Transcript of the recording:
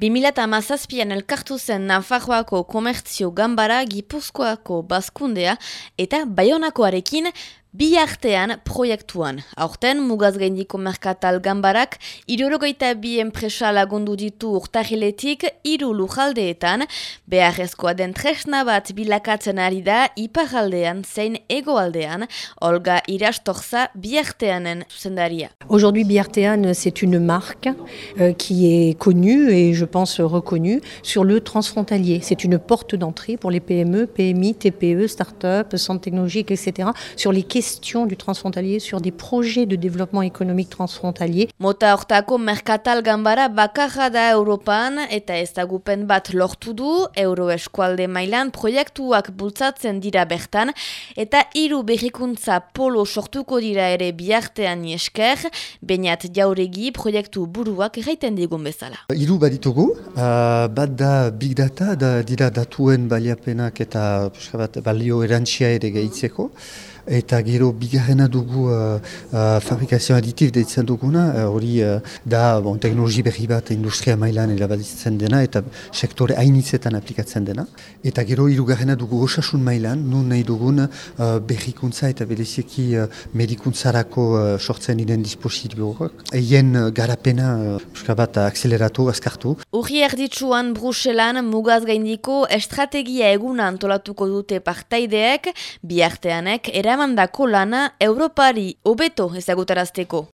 2008an elkartu zen Nafarroako komertzio gambara Gipuzkoako bazkundea eta Bayonakoarekin Bi artean proiektuan, aurten mugaz gaindiko merkatal gambarak, irorogeita bi enpresa lagundu ditu urtahiletik iru lujaldeetan, beharrezkoa den tresna bat bilakatzen ari da iparaldean zein egoaldean, Olga Irastorza bi arteanen zuzendaria. Aujourd'hui, Biartéane, c'est une marque euh, qui est connue et je pense reconnue sur le transfrontalier. C'est une porte d'entrée pour les PME, PMI, TPE, start-up, centres technologiques, etc. sur les question du transfrontalier sur des projets de développement économique transfrontalier. Mota hortako merkatal gambara bakarra da Europan eta ezagupen bat lortu du Euroeskualde mailan proiektuak bultzatzen dira bertan eta hiru berrikuntza polo sortuko dira ere biartean esker, bainat jauregi proiektu buruak erraiten digun bezala. Hiru baditugu, uh, bat da big data, da dira datuen baliapenak eta bat, balio erantxia ere gehitzeko eta gero bigarrena dugu uh, uh, fabrikazio aditif deitzen duguna, uh, hori uh, da bon, teknologi berri bat industria mailan erabazitzen dena eta sektore hainitzetan aplikatzen dena. Eta gero irugarrena dugu osasun mailan, nun nahi dugun uh, berrikuntza eta bereziki uh, medikuntzarako uh, sortzen diren dispositiboak. Eien uh, garapena uh, bat akseleratu, azkartu. Urri erditsuan Bruselan mugaz gaindiko estrategia eguna antolatuko dute partaideek, biarteanek, era eramandako lana Europari hobeto ezagutarazteko.